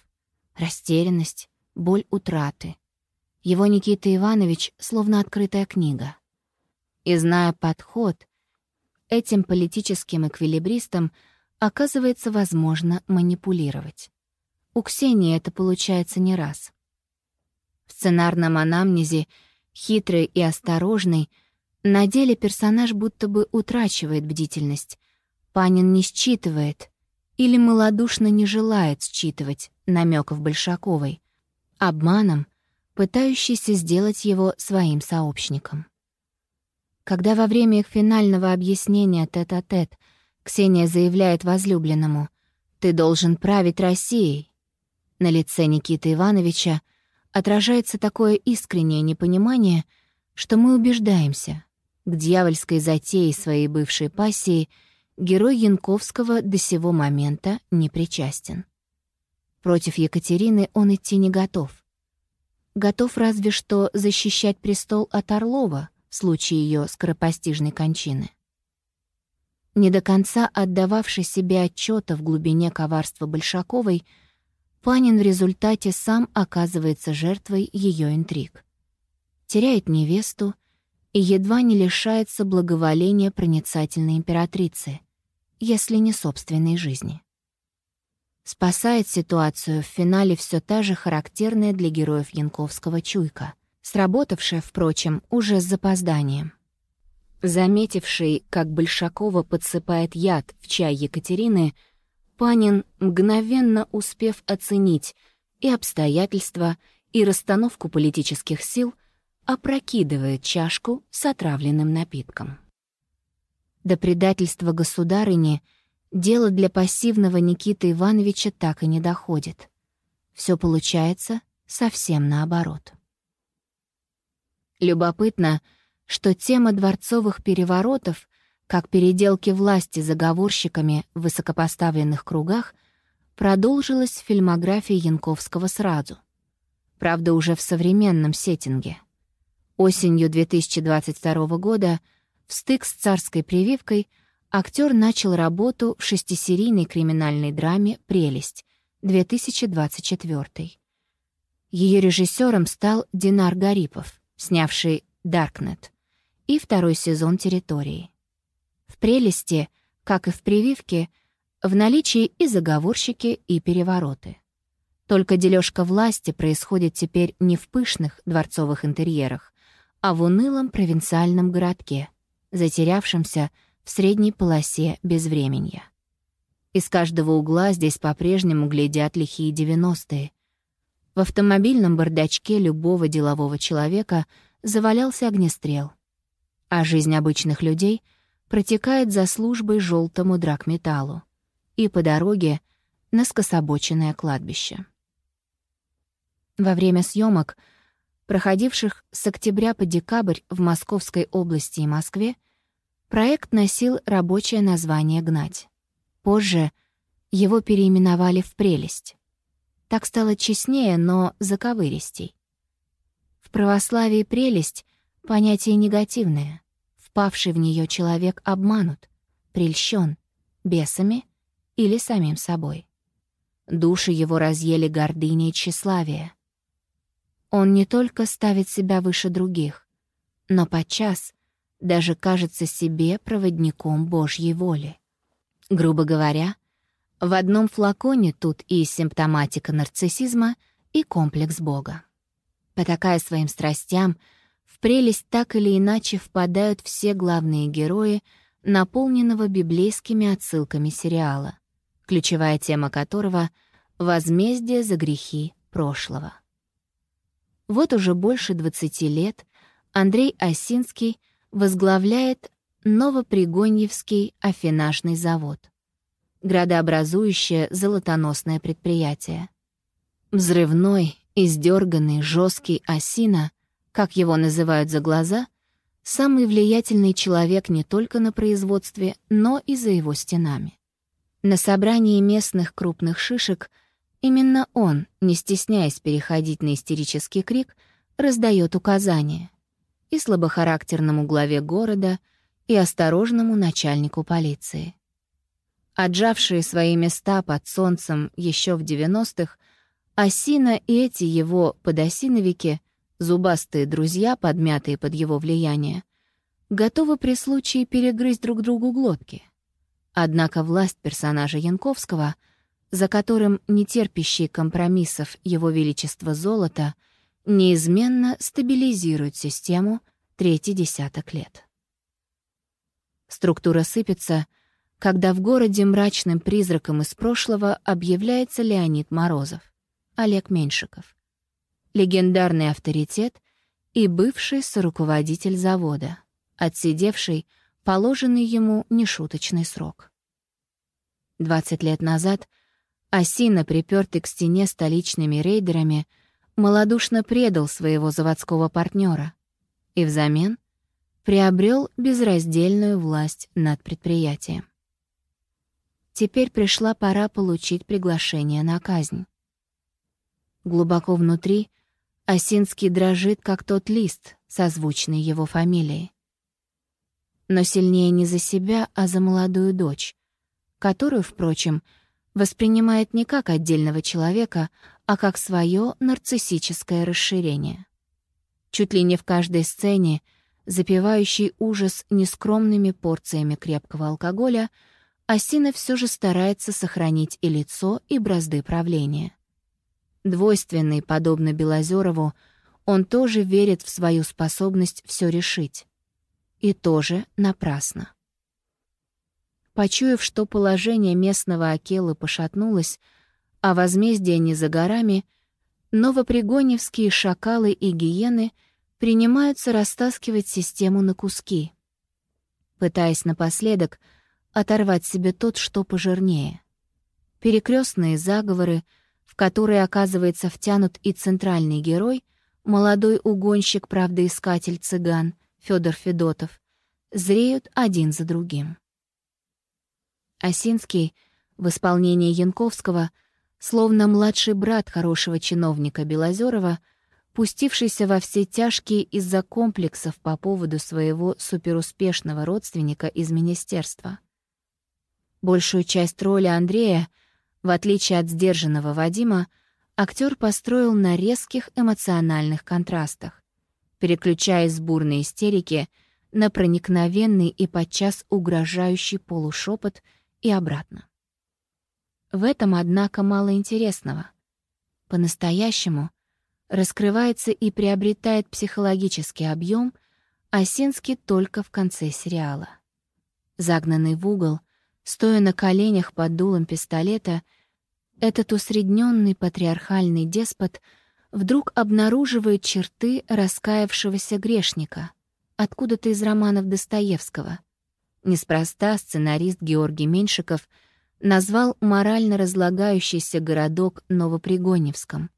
растерянность, боль утраты. Его Никита Иванович словно открытая книга. И зная подход, этим политическим эквилибристом оказывается возможно манипулировать. У Ксении это получается не раз. В сценарном анамнезе, хитрый и осторожный, на деле персонаж будто бы утрачивает бдительность. Панин не считывает или малодушно не желает считывать намеков Большаковой, обманом, пытающийся сделать его своим сообщником. Когда во время их финального объяснения тет-а-тет -тет Ксения заявляет возлюбленному «Ты должен править Россией», на лице Никиты Ивановича отражается такое искреннее непонимание, что мы убеждаемся, к дьявольской затее своей бывшей пассии герой Янковского до сего момента не причастен. Против Екатерины он идти не готов. Готов разве что защищать престол от Орлова, в случае ее скоропостижной кончины. Не до конца отдававший себе отчета в глубине коварства Большаковой, Панин в результате сам оказывается жертвой ее интриг. Теряет невесту и едва не лишается благоволения проницательной императрицы, если не собственной жизни. Спасает ситуацию в финале все та же характерная для героев Янковского чуйка, сработавшая, впрочем, уже с запозданием. Заметивший, как Большакова подсыпает яд в чай Екатерины, Панин, мгновенно успев оценить и обстоятельства, и расстановку политических сил, опрокидывает чашку с отравленным напитком. До предательства государыни дело для пассивного Никиты Ивановича так и не доходит. Все получается совсем наоборот. Любопытно, что тема дворцовых переворотов, как переделки власти заговорщиками в высокопоставленных кругах, продолжилась в фильмографии Янковского сразу. Правда, уже в современном сеттинге. Осенью 2022 года в стык с царской прививкой актер начал работу в шестисерийной криминальной драме «Прелесть» 2024. Ее режиссером стал Динар Гарипов, снявший «Даркнет», и второй сезон «Территории». «Прелести», как и в «Прививке», в наличии и заговорщики, и перевороты. Только дележка власти происходит теперь не в пышных дворцовых интерьерах, а в унылом провинциальном городке, затерявшемся в средней полосе безвременья. Из каждого угла здесь по-прежнему глядят лихие девяностые. В автомобильном бардачке любого делового человека завалялся огнестрел — а жизнь обычных людей протекает за службой желтому драгметаллу и по дороге на скособоченное кладбище. Во время съемок, проходивших с октября по декабрь в Московской области и Москве, проект носил рабочее название «Гнать». Позже его переименовали в «Прелесть». Так стало честнее, но заковыристей. В православии «прелесть» — понятие негативное впавший в нее человек обманут, прельщен бесами или самим собой. Души его разъели гордыня и тщеславие. Он не только ставит себя выше других, но подчас даже кажется себе проводником Божьей воли. Грубо говоря, в одном флаконе тут и симптоматика нарциссизма, и комплекс Бога. Потакая своим страстям — прелесть так или иначе впадают все главные герои наполненного библейскими отсылками сериала, ключевая тема которого — возмездие за грехи прошлого. Вот уже больше 20 лет Андрей Осинский возглавляет Новопригоньевский афинажный завод, градообразующее золотоносное предприятие. Взрывной, издерганный, жесткий осина — как его называют за глаза, самый влиятельный человек не только на производстве, но и за его стенами. На собрании местных крупных шишек именно он, не стесняясь переходить на истерический крик, раздает указания и слабохарактерному главе города, и осторожному начальнику полиции. Отжавшие свои места под солнцем еще в 90-х, Осина и эти его подосиновики — Зубастые друзья, подмятые под его влияние, готовы при случае перегрызть друг другу глотки. Однако власть персонажа Янковского, за которым нетерпящий компромиссов его величество золота, неизменно стабилизирует систему третий десяток лет. Структура сыпется, когда в городе мрачным призраком из прошлого объявляется Леонид Морозов, Олег Меньшиков — легендарный авторитет и бывший соруководитель завода, отсидевший положенный ему нешуточный срок. 20 лет назад Осина, припертый к стене столичными рейдерами, малодушно предал своего заводского партнера и взамен приобрел безраздельную власть над предприятием. Теперь пришла пора получить приглашение на казнь. Глубоко внутри Осинский дрожит, как тот лист, созвучный его фамилией. Но сильнее не за себя, а за молодую дочь, которую, впрочем, воспринимает не как отдельного человека, а как свое нарциссическое расширение. Чуть ли не в каждой сцене, запивающий ужас нескромными порциями крепкого алкоголя, Осина все же старается сохранить и лицо, и бразды правления. Двойственный, подобно Белозерову, он тоже верит в свою способность все решить. И тоже напрасно. Почуяв, что положение местного Акелы пошатнулось, а возмездие не за горами, новопригоневские шакалы и гиены принимаются растаскивать систему на куски, пытаясь напоследок оторвать себе тот, что пожирнее. Перекрестные заговоры, в которые, оказывается, втянут и центральный герой, молодой угонщик, правдоискатель цыган Федор Федотов, зреют один за другим. Осинский в исполнении Янковского, словно младший брат хорошего чиновника Белозерова, пустившийся во все тяжкие из-за комплексов по поводу своего суперуспешного родственника из министерства. Большую часть роли Андрея, в отличие от сдержанного Вадима, актер построил на резких эмоциональных контрастах, переключаясь с бурной истерики на проникновенный и подчас угрожающий полушепот — и обратно. В этом, однако, мало интересного. По-настоящему раскрывается и приобретает психологический объем Осинский только в конце сериала. Загнанный в угол, стоя на коленях под дулом пистолета, этот усредненный патриархальный деспот вдруг обнаруживает черты раскаявшегося грешника, откуда-то из романов Достоевского — Неспроста сценарист Георгий Меньшиков назвал морально разлагающийся городок Новопригоневском.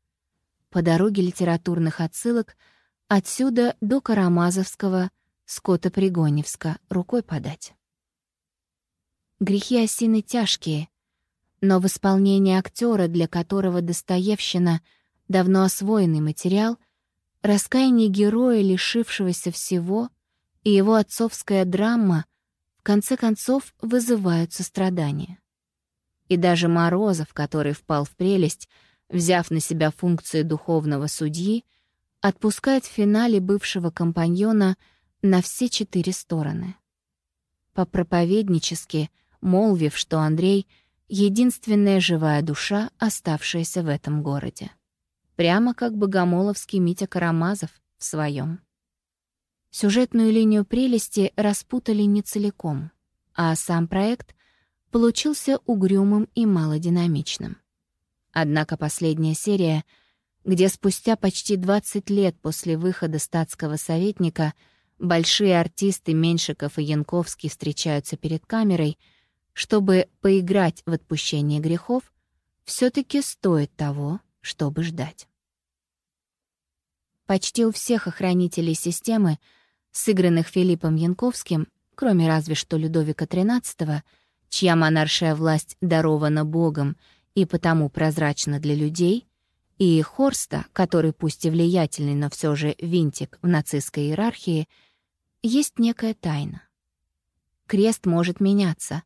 По дороге литературных отсылок отсюда до Карамазовского, Скотопригоневска рукой подать. Грехи осины тяжкие, но в исполнении актера, для которого Достоевщина — давно освоенный материал, раскаяние героя, лишившегося всего, и его отцовская драма в конце концов вызывают сострадание. И даже Морозов, который впал в прелесть, взяв на себя функцию духовного судьи, отпускает в финале бывшего компаньона на все четыре стороны. По-проповеднически, молвив, что Андрей — единственная живая душа, оставшаяся в этом городе. Прямо как богомоловский Митя Карамазов в своем. Сюжетную линию прелести распутали не целиком, а сам проект получился угрюмым и малодинамичным. Однако последняя серия, где спустя почти 20 лет после выхода статского советника большие артисты Меньшиков и Янковский встречаются перед камерой, чтобы поиграть в отпущение грехов, все таки стоит того, чтобы ждать. Почти у всех охранителей системы — сыгранных Филиппом Янковским, кроме разве что Людовика XIII, чья монаршая власть дарована Богом и потому прозрачна для людей, и Хорста, который пусть и влиятельный, но все же винтик в нацистской иерархии, есть некая тайна. Крест может меняться,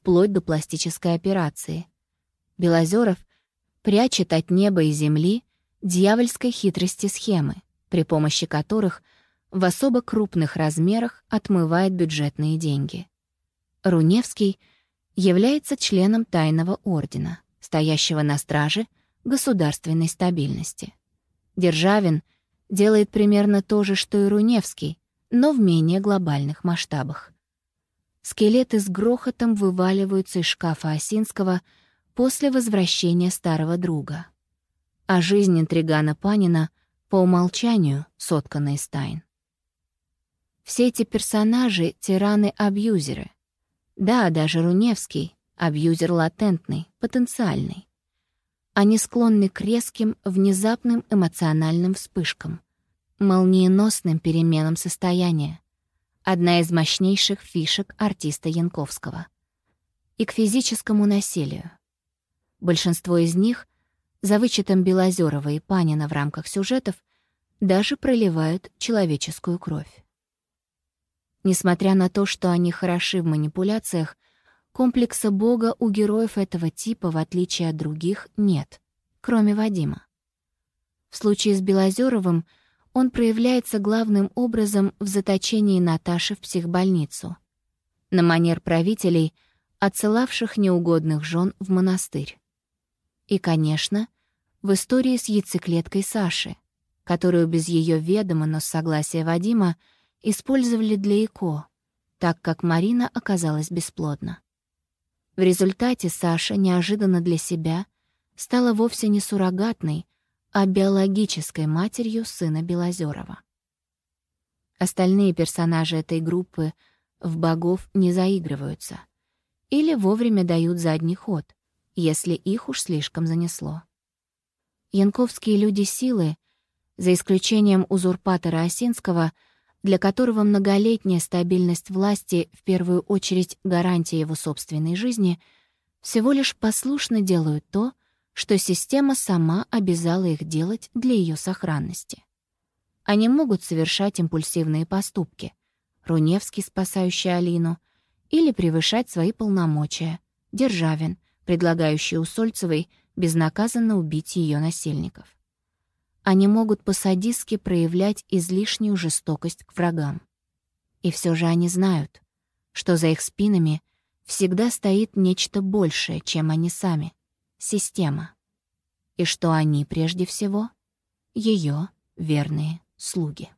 вплоть до пластической операции. Белозеров прячет от неба и земли дьявольской хитрости схемы, при помощи которых — в особо крупных размерах отмывает бюджетные деньги. Руневский является членом тайного ордена, стоящего на страже государственной стабильности. Державин делает примерно то же, что и Руневский, но в менее глобальных масштабах. Скелеты с грохотом вываливаются из шкафа Осинского после возвращения старого друга. А жизнь интригана Панина по умолчанию соткана из тайн. Все эти персонажи — тираны-абьюзеры. Да, даже Руневский — абьюзер латентный, потенциальный. Они склонны к резким, внезапным эмоциональным вспышкам, молниеносным переменам состояния. Одна из мощнейших фишек артиста Янковского. И к физическому насилию. Большинство из них, за вычетом Белозерова и Панина в рамках сюжетов, даже проливают человеческую кровь. Несмотря на то, что они хороши в манипуляциях, комплекса Бога у героев этого типа, в отличие от других, нет, кроме Вадима. В случае с Белозеровым он проявляется главным образом в заточении Наташи в психбольницу, на манер правителей, отсылавших неугодных жен в монастырь. И, конечно, в истории с яйцеклеткой Саши, которую без ее ведома, но с согласия Вадима, использовали для ЭКО, так как Марина оказалась бесплодна. В результате Саша неожиданно для себя стала вовсе не суррогатной, а биологической матерью сына Белозерова. Остальные персонажи этой группы в богов не заигрываются или вовремя дают задний ход, если их уж слишком занесло. Янковские люди силы, за исключением узурпатора Осинского, для которого многолетняя стабильность власти в первую очередь гарантия его собственной жизни, всего лишь послушно делают то, что система сама обязала их делать для ее сохранности. Они могут совершать импульсивные поступки, Руневский, спасающий Алину, или превышать свои полномочия, Державин, предлагающий Усольцевой безнаказанно убить ее насильников. Они могут по-садистски проявлять излишнюю жестокость к врагам. И все же они знают, что за их спинами всегда стоит нечто большее, чем они сами — система. И что они, прежде всего, ее верные слуги.